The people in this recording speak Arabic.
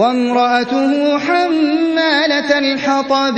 وامرأته حمالة الحطب.